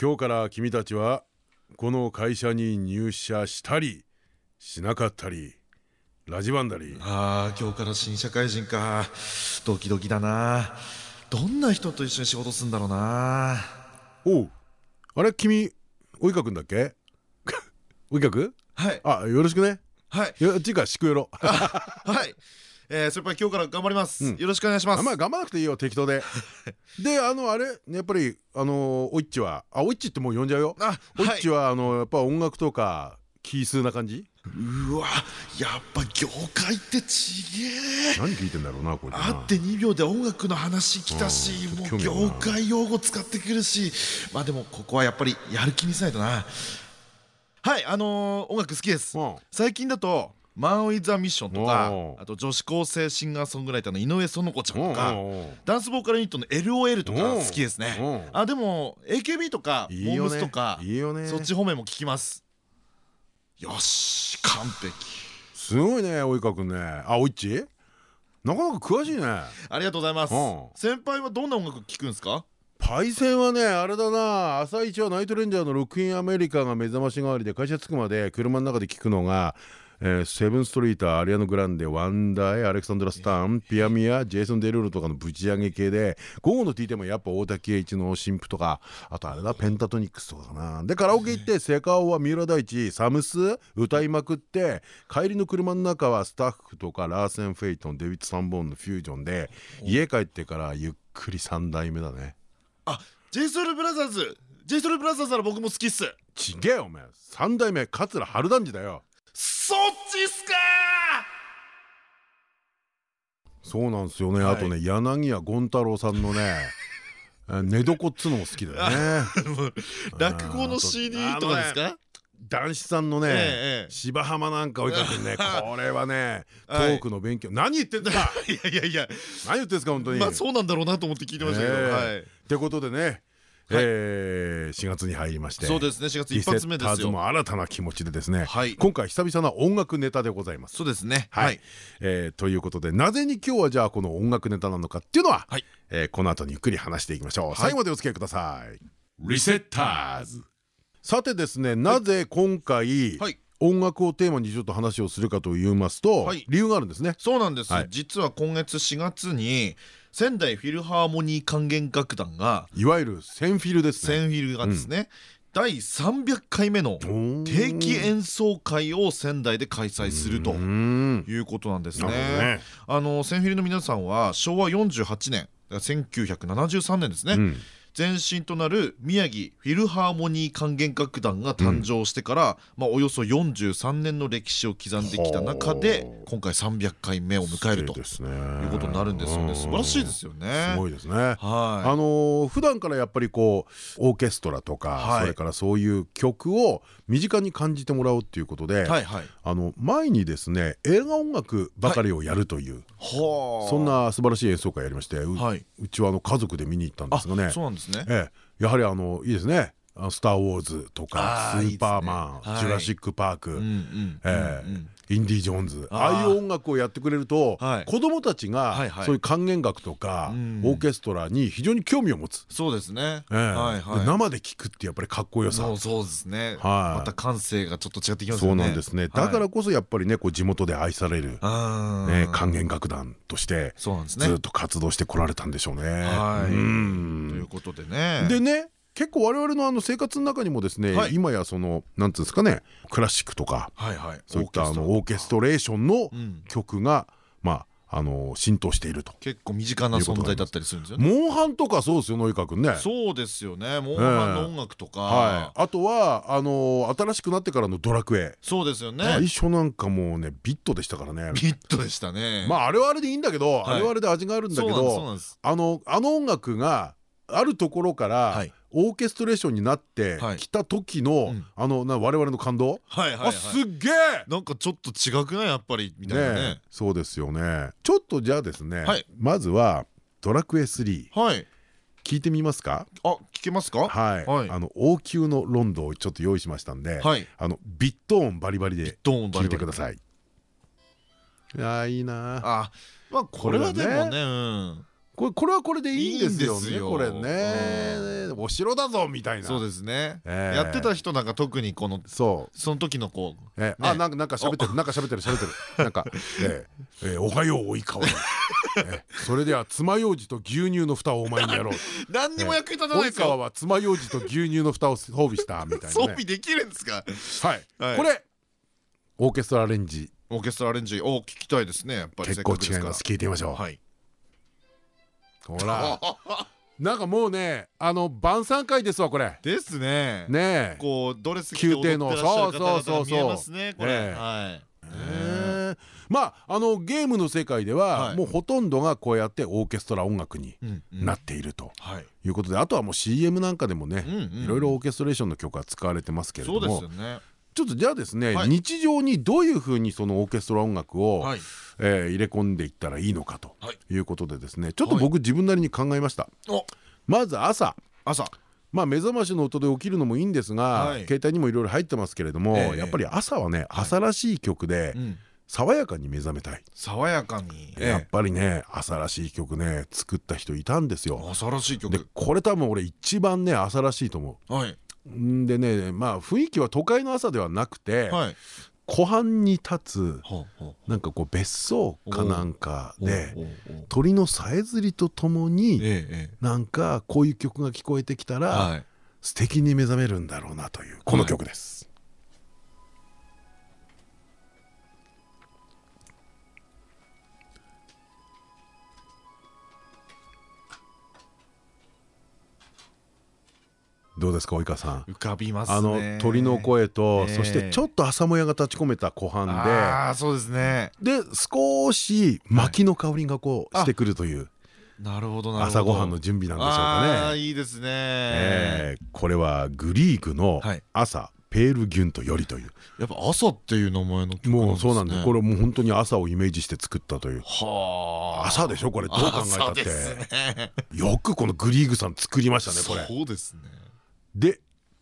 今日から君たちはこの会社に入社したりしなかったりラジバンダリああ今日から新社会人か。ドキドキだな。どんな人と一緒に仕事するんだろうな。おうあれ君及川君だっけ？及川君はい。あよろしくね。はい。いやちかしくよろ はいえー、先輩今日から頑張ります、うん、よろしくお願いします。あまあ頑張らなくていいよ適当で。であのあれやっぱりあのおいっちはあおいっちってもう呼んじゃうよ。あおいっちはあのやっぱ音楽とかキー数な感じ？うわやっぱ業界ってちげえ。何聞いてんだろうなこれ会って2秒で音楽の話来たしもう業界用語使ってくるし。まあでもここはやっぱりやる気にしないとな。はいあのー、音楽好きです、うん、最近だとマン・ウィザ・ミッションとかあと女子高生シンガーソングライターの井上園子ちゃんとかダンスボーカルユニットの LOL とか好きですね。あでも AKB とかモームスとかそっち方面も聞きます。よし完璧。すごいね及川君ね。あおいっち？なかなか詳しいね。ありがとうございます。先輩はどんな音楽聴くんですか？パイセンはねあれだな。朝一はナイトレンジャーの「ロックインアメリカ」が目覚まし代わりで会社着くまで車の中で聴くのがえー、セブンストリー。トアリアノ・グランデワンダイアレクサンドラ・スタンピアミアジェイソン・デルールとかのぶち上げ系で午後の T でもやっぱ大滝栄一の新婦とかあとあれだペンタトニックスとかかな。でカラオケ行ってセカオは三浦大知サムス歌いまくって帰りの車の中はスタッフとかラーセン・フェイトンデビッド・サンボーンのフュージョンで家帰ってからゆっくり3代目だね。あジェイソルブラザーズ。ジェイソルブラザーズなら僕も好きっす。ちげえお前3代目桂春団治だよそっちっすかそうなんですよね、あとね柳家権太郎さんのね 寝床っつうのも好きだよね。落語の CD とかですか？男子さんのね芝浜なんか追いかけてね これはねトークの勉強。何言ってんだ！いやいやいや。何言ってんですか本当に。まあそうなんだろうなと思って聞いてましたけどってことでねえ4月に入りましてそうですね。4月一発目ですよ。も新たな気持ちでですね今回久々な音楽ネタでございます。そうですね。はい。ということでなぜに今日はじゃあこの音楽ネタなのかっていうのはこの後にゆっくり話していきましょう。最後までお付き合いください。リセッターズ。さてですねなぜ今回音楽をテーマにちょっと話をするかと言いますと理由があるんですね。そうなんです。実は今月4月に仙台フィルハーモニー管弦楽団がいわゆるセンフィルですね。センフィルがですね、第300回目の定期演奏会を仙台で開催するということなんですね。あのセンフィルの皆さんは昭和48年1973年ですね、うん前身となる宮城フィルハーモニー管弦楽団が誕生してから、まあ、およそ43年の歴史を刻んできた中で今回300回目を迎えるということになるんですよね。素晴らしいですよね。すごいですね。はい。あの普段からやっぱりこうオーケストラとかそれからそういう曲を身近に感じてもらうっていうことであの前にですね映画音楽ばかりをやるというそんな素晴らしい演奏会やりましてうちはあの家族で見に行ったんですがね。そうなんですですね。ええ、やはりあのいいですね。スター・ウォーズとかスーパーマン、ジュラシック・パーク、インディ・ジョーンズ。ああいう音楽をやってくれると子供たちがそういう管弦楽とかオーケストラに非常に興味を持つ。そうですね。生で聴くってやっぱりかっこよさ。そうですね。また感性がちょっと違ってきますよね。そうなんですね。だからこそやっぱりね地元で愛される管弦楽団としてずっと活動してこられたんでしょうね。ということでね。でね結構我々のあの生活の中にもですね、はい、今やそのなんていうんですかねクラシックとかそういったあのオーケストレーションの曲が、まああの浸透していると。結構身近な存在だったりするんですよね。モンハンとかそうですよ野井川君ね。そうですよね。モンハンの音楽とか、はい、あとはあの新しくなってからのドラクエ。そうですよね。最初なんかもうねビットでしたからね。ビットでしたね。まああれはあれでいいんだけど、あれはあれで味があるんだけどあのあの音楽があるところからオーケストレーションになってきた時のあのな我々の感動？あすっげえ！なんかちょっと違くない？やっぱりみたいなね。そうですよね。ちょっとじゃあですねまずは「ドラクエ3」はい。聞いてみますか？あ聞けますか？はい。あの王宮のロンドをちょっと用意しましたんであのビット音バリバリで聞いてください。あいいなあまあこれはでもねこれこれはこれでいいんですよね。これね。お城だぞみたいな。そうですね。やってた人なんか特にこのそう。その時のこうあなんかなんか喋ってるなんか喋ってる喋ってる。なんか おはようおいかわ。それでは爪楊枝と牛乳の蓋をお前にやろう。何にも役に立たないですよ及川は爪楊枝と牛乳の蓋を装備したみたいな装備できるんですか？はい。これオーケストラアレンジ。オーケストラアレンジを聞きたいですねやっぱり結構違います。聞いてみましょう。はいほら。なんかもうねあの晩餐会ですわこれ。ですね。ねこうドレス着て踊ってらっしゃる方々見えますねこれ。はい。まああのゲームの世界ではもうほとんどがこうやってオーケストラ音楽になっているとい。うことであとはもう CM なんかでもねいろいろオーケストレーションの曲が使われてますけれどもちょっとじゃあですね日常にどういうふうにそのオーケストラ音楽をえ入れ込んでいったらいいのかとい。うことでですねちょっと僕自分なりに考えました。まず朝。朝。まあ目覚ましの音で起きるのもいいんですが携帯にもいろいろ入ってますけれどもやっぱり朝はね朝らしい曲で爽やかに目覚めたい。爽やかに。やっぱりね朝らしい曲ね作った人いたんですよ。朝らしい曲。でこれ多分俺一番ね朝らしいと思う。んでねまあ雰囲気は都会の朝ではなくて湖畔に立つなんかこう別荘かなんかで鳥のさえずりとともになんかこういう曲が聞こえてきたら素敵に目覚めるんだろうなというこの曲です。どうですか及川さん？浮かびますあの鳥の声とそしてちょっと朝もやが立ち込めた湖畔で。あそうですね。で少し薪の香りがこうしてくるという。なるほど朝ごはんの準備なんでしょうかね。いいですね。これはグリーグの朝ペールギュントよりという。やっぱ朝っていう名前のもうそうなんです。これもう本当に朝をイメージして作ったという。朝でしょこれ。どう考えたって。よくこのグリーグさん作りましたねこれ。そうですねで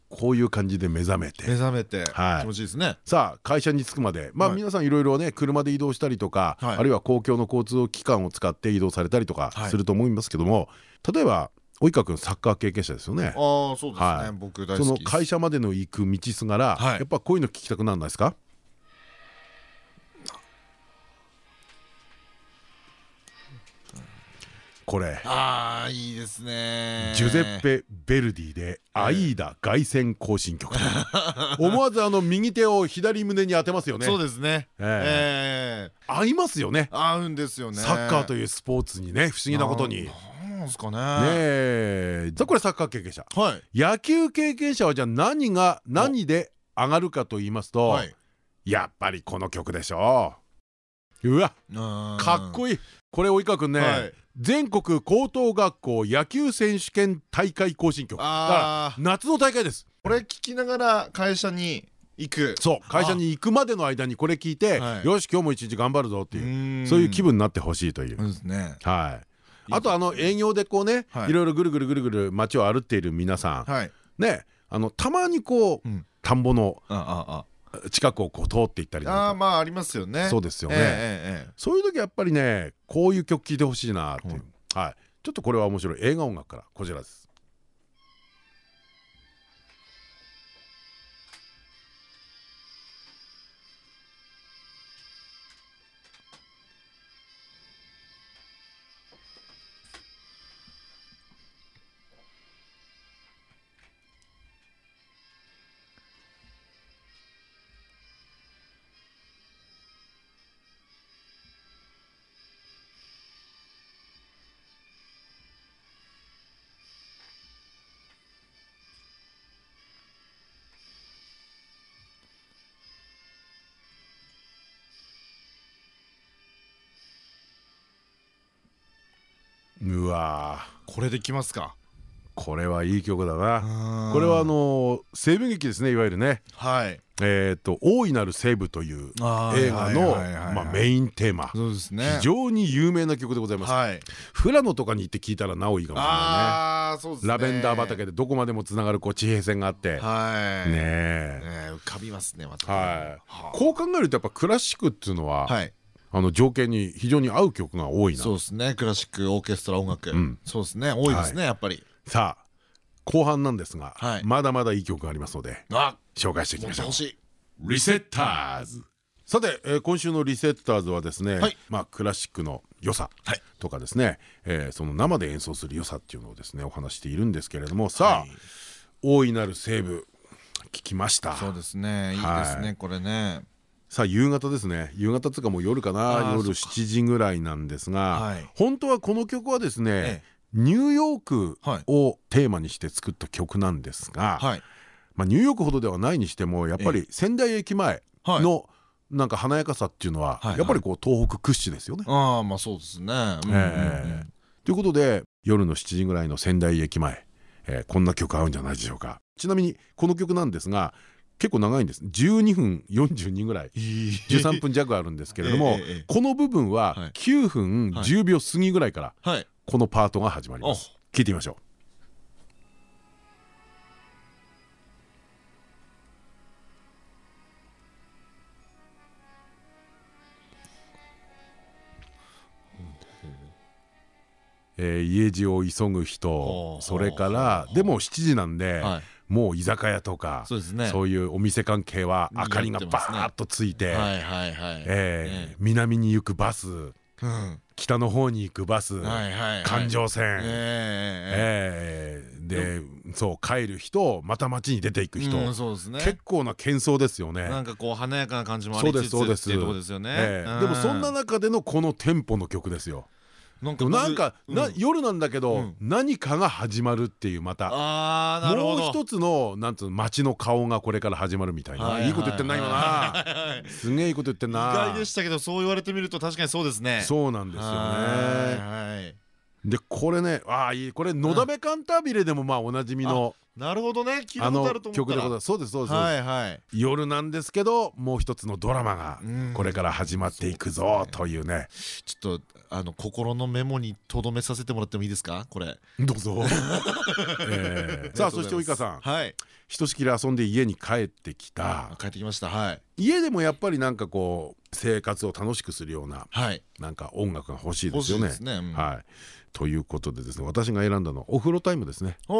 こういう感じで目覚めて。目覚めて気持ちいいですね。さあ会社に着くまで。まあ皆さんいろいろね車で移動したりとかあるいは公共の交通機関を使って移動されたりとかすると思いますけども例えば及川君サッカー経験者ですよね。ああそうですね。僕大好き。その会社までの行く道すがら、やっぱこういうの聞きたくならないですか？これ。ああいいですね。ジュゼッペ・ベルディで「アイーダ凱旋行進曲」思わずあの右手を左胸に当てますよね。そうですね。ええ。合いますよね。合うんですよね。サッカーというスポーツにね不思議なことに。なんですかね。ねさあこれサッカー経験者。野球経験者はじゃあ何が何で上がるかと言いますとやっぱりこの曲でしょう。うわかっこいい。これ及川君ね全国高等学校野球選手権大会行進曲。だから夏の大会です。これ聞きながら会社に行く。そう会社に行くまでの間にこれ聞いてよし今日も一日頑張るぞっていうそういう気分になってほしいという。はい。あとあの営業でこうねい。ろいろぐるぐるぐるぐる街を歩っている皆さん。ねあのたまにこう田んぼの近くをこう通っていったりああまあありますよね。そうですよね。そういう時やっぱりねこういう曲聴いてほしいなっていう。はい。ちょっとこれは面白い。映画音楽からこちらですうわこれできますか。これはいい曲だな。これはあの西部劇ですねいわゆるね。はい。えっと「大いなる西部」という映画のまあメインテーマ。そうですね。非常に有名な曲でございます。はい。富良野とかに行って聞いたらなおいいかもしれないね。ね。ラベンダー畑でどこまでもつながるこう地平線があって。はい。ねねえ浮かびますねまたはい。こう考えるとやっぱクラシックっていうのははいあの条件に非常に合う曲が多いな。そうですね。クラシックオーケストラ音楽。そうですね。多いですねやっぱり。さあ後半なんですがはい。まだまだいい曲がありますのであ紹介していきましょう。リセッターズ。さて、えー今週のリセッターズはですね、はい。まあクラシックの良さはい。とかですね、えーその生で演奏する良さっていうのをですねお話しているんですけれどもさあ、はい大いなる西部聞きました。そうですね。いいですはねこれねさあ夕方ですね。夕方っていうかもう夜かあな。夜ーそっか。7時ぐらいなんですが、はい。本当はこの曲はですね、えニューヨークはいをテーマにして作った曲なんですが、はい。まあ、ニューヨークほどではないにしてもやっぱり仙台駅前のなんか華やかさっていうのはやっぱりこう東北屈指ですよね。ああまあそうですね。ということで夜の7時ぐらいの仙台駅前、えーこんな曲合うんじゃないでしょうか。ちなみにこの曲なんですが結構長いんです。12分42ぐらい。13分弱あるんですけれどもこの部分ははい。9分10秒過ぎぐらいからはい。このパートが始まります。聞いてみましょう。えー家路を急ぐ人。それからでも7時なんではいもう居酒屋とかそうですね。そういうお店関係は明かりがバーッとついて南に行くバスうん。北の方に行くバスはいはい環状線。ええーでそう帰る人また街に出ていくえ人。うんそうですね。結構な喧騒ですよね。なんかこう華やかな感じもあそうでりつつすそうですっていうとこです。よねええでもそんな中でのこのテンポの曲ですよ。なんでもなんかなうん。夜なんだけどうん。何かが始まるっていうまた。もう一つのなんつうの街の顔がこれから始まるみたいないいこと言ってんな今な。すげえいいこと言ってん意な外でしたけどそう言われてみると確かにそうですね。そうなんですよはいね。はい。でこれねああいい。これ「のだめカンタービレ」でもまあおなじみのなるほどね。聞いたことあると思ったら。そうですそうです。はいはい。夜なんですけどもう一つのドラマがうん。これから始まっていくぞというね。ちょっとあの心のメモに留めさせてもらってもいいですか？これ。どうぞ。えーさあそして及川さん。はい。ひとしきり遊んで家に帰ってきた。帰ってきました。はい。家でもやっぱりなんかこう生活を楽しくするようなはい。なんか音楽が欲しいですよね。ですね。うん。はい。ということでですね私が選んだのはお風呂タイムですね。あ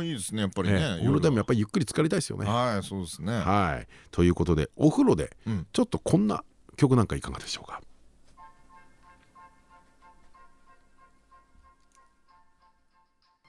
あいいですねやっぱりね。ええお風呂タイムやっぱりゆっくり浸かりたいですよね。はいそうですね。はい。ということでお風呂でうん。ちょっとこんな曲なんかいかがでしょうか？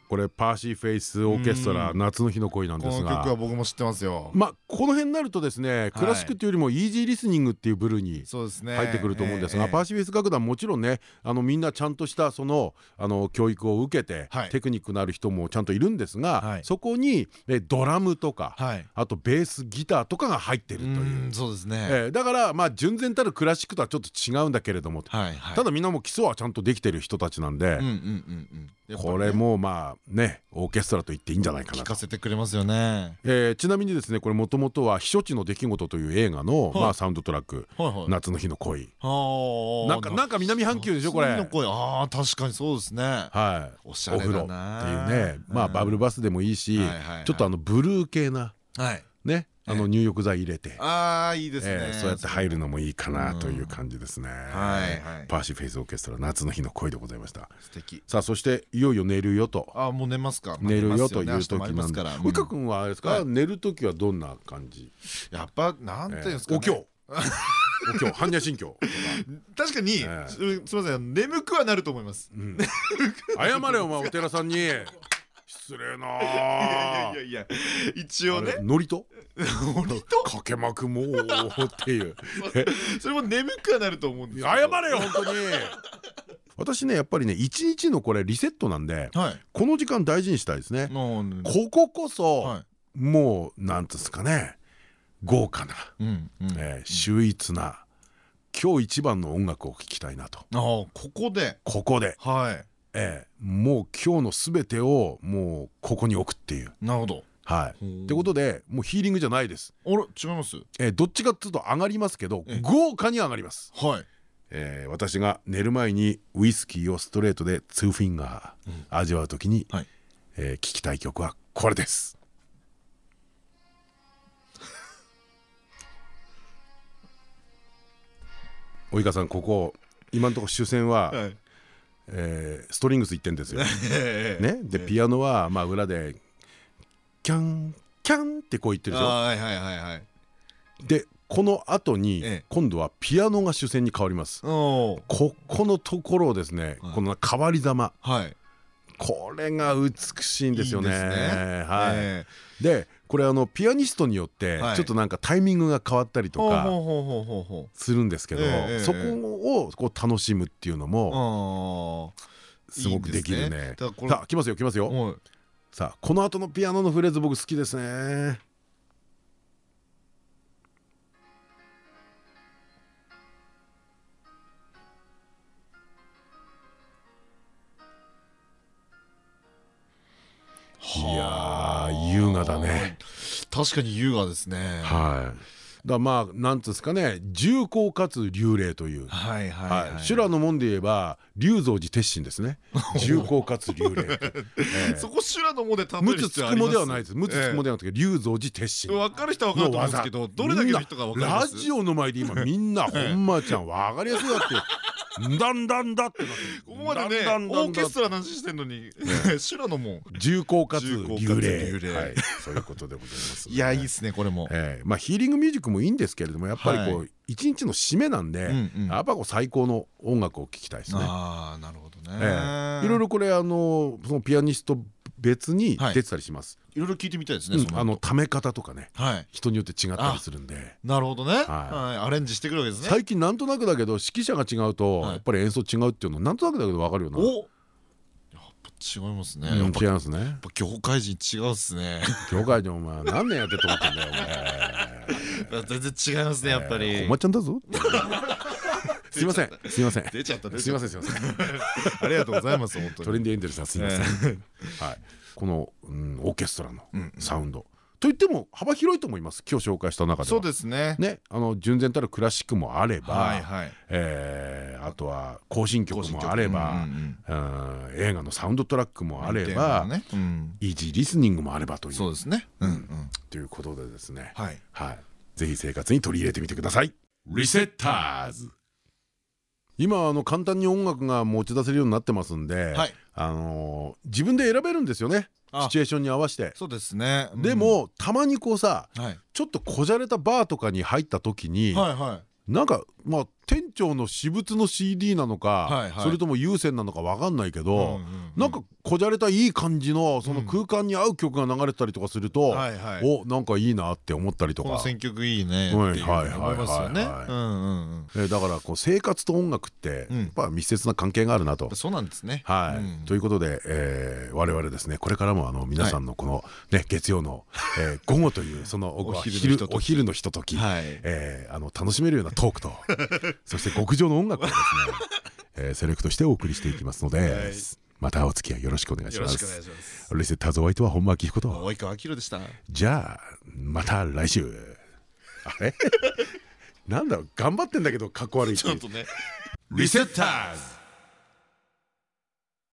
これパーシーフェイスオーケストラうん。夏の日の恋なんこのですが。曲は僕も知ってますよ。まあこの辺になるとですねクラシックっていうよりもイージーリスニングっていう部類にそうですね。入ってくると思うんですが、ええ。パーシーフェイス楽団もちろんねあのみんなちゃんとしたそのあの教育を受けて、はい。テクニックのある人もちゃんといるんですが、はい。そこにえドラムとか、はい。あとベースギターとかが入ってるうという。んそうですね。ええだからまあ純然たるクラシックとはちょっと違うんだけれども、はいはい。ただみんなも基礎はちゃんとできてる人たちなんで、うんうんうんうん。やっぱね。これもまあねオーケストラと言っていいんじゃないかなと。聞か。せてくれますよね。えーちなみにですねこれもともとは「避暑地の出来事」という映画の、はい。まあ、サウンドトラックはいはい「夏の日の恋」はあなんかなんか南半球でしょこれ。夏の恋ああ確かにそうですね。はい、おしゃれだお風呂なっていうね。まあバブルバスでもいいしちょっとあのブルー系なはい。ねあの入浴剤入れて、ああいいですね。えーそうやって入るのもいいかなという感じですね。はいはい。パーシーフェイスオーケストラ夏の日の恋でございました。素敵。さあそしていよいよ寝るよと。あーもう寝ますか。寝るよという時なんで。ますから。及川君はあれですか、はい。寝る時はどんな感じ、やっぱなんていうんですかね。お経。お経。般若心経確かにえすすみません。眠くはなると思います。うん。謝れお前お寺さんに。失礼なあいやいやいや一応あねれノリとかけまくもうっていう。それも眠くはなると思うんです謝れよ本当に。私ねやっぱりね一日のこれリセットなんではい。この時間大事にしたいですね。もうこここそ、はい。もうなんつうんですかね豪華な、うんうん。えー秀逸な今日一番の音楽を聴きたいなと。ここで。ここで、はい。えええ、もう今日のすべてをもうここに置くっていう。なるほどはい。ってことでもうヒーリングじゃないです。あれ違います？えどっちかっていうと上がりますけど豪華に上がります。はい。えー私が寝る前にウイスキーをストレートでツーフィンガー味わうときにはい。えー聴きたい曲はこれです。及川さんここ今のところ主戦は、はい。えーストリングス1点ですよ。ええ。ね、でピアノはまあ裏でキャンキャンってこう言ってるでしょ？はいはいはいはい。でこの後にええ。今度はピアノが主戦に変わります。ここのところをですね、はい。この変わり玉。はい。これが美しいんですよね。はい。えでこれあのピアニストによってはい。ちょっとなんかタイミングが変わったりとかするんですけど、ええそこをこう楽しむっていうのうもすごくできるね。さあ来ますよ来ますよ。はいさあこの後のピアノのフレーズ僕好きですね。いやー優雅だね。確かに優雅ですねはい。だまあなんつうんですかね重厚かつ流麗という。修羅の門で言えば龍蔵寺鉄心ですね。重厚かつ流麗。ええ。そこ修羅のもで例え無るつつくも必要あります？ではないです。無つつくもではなくて龍蔵寺鉄心。分かる人は分かると思うんですけどどれだけの人が分かりますラジオの前で今みんなほんまちゃん分かりやすいだって。んだんだんだってここまでねオーケストラの話してんのに修羅の門重厚かつ重厚流かつ麗流麗はい。そういうことでございます。いやいいっすねこれも。ええ。まあヒーリングミュージックもいいんですけれどもやっぱりこはう一日の締めなんでやっぱこう最高の音楽を聴きたいですね。ああなるほどえねえ。いろいろこれあのそのピアニスト別にはい。出てたりします。いろいろ聞いてみたいですねあのため方とかねはい人によって違ったりするんでなるほどねはいアレンジしてくるわけですね最近なんとなくだけど指揮者が違うとはいやっぱり演奏違うっていうのなんとなくだけど分かるよな。おやっぱ違いますね違いますね。業界人違うっすね業界でお前何年やってると思ってんだよお前。全然違いますねやっぱりお前ちゃんだぞ。すいませんすいません。出ちゃった出すいませんすいません。たありがとうございます本当にトレンディエンジェルさんすいません。はい。このうんオーケストラのうんサウンド。といっても幅広いと思います。今日紹介した中では。そうですね。ね、あの純然たるクラシックもあれば、はいはい。えーあとは行進曲もあれば、うんうんうん。映画のサウンドトラックもあれば、マね。うん。イージーリスニングもあればという。そうですね。うんうん。ということでですね、はい。はい、ぜひ生活に取り入れてみてください。リセッターズ今あの簡単に音楽が持ち出せるようになってますんで、はい。あのー自分で選べるんですよね。あ。シチュエーションに合わせて。そうですね。うん。でもたまにこうさはい。ちょっとこじゃれたバーとかに入った時に、はいはい。なんかまあ店長の私物の CD なのかそれとも有線なのか分かんないけどなんかこじゃれたいい感じのその空間に合う曲が流れてたりとかするとおなんかいいなって思ったりとか。選曲いいねって思いますよね。だからこう生活と音楽ってうん。やっぱ密接な関係があるなと。そうなんですね。はい。うん。ということでえー我々ですねこれからもあの皆さんのこのね月曜のえー午後というそのお昼のひととき。楽しめるようなトークと そして極上の音楽をですね、えーセレクトしてお送りしていきますので、はい。またお付き合いよろしくお願いしまよろしくお願いすします。リセッターズお相手は本間明彦と。及川明でした。じゃあまた来週。あれ？なんだろう頑張ってんだけどかっこ悪いちょっとね。リセッターズ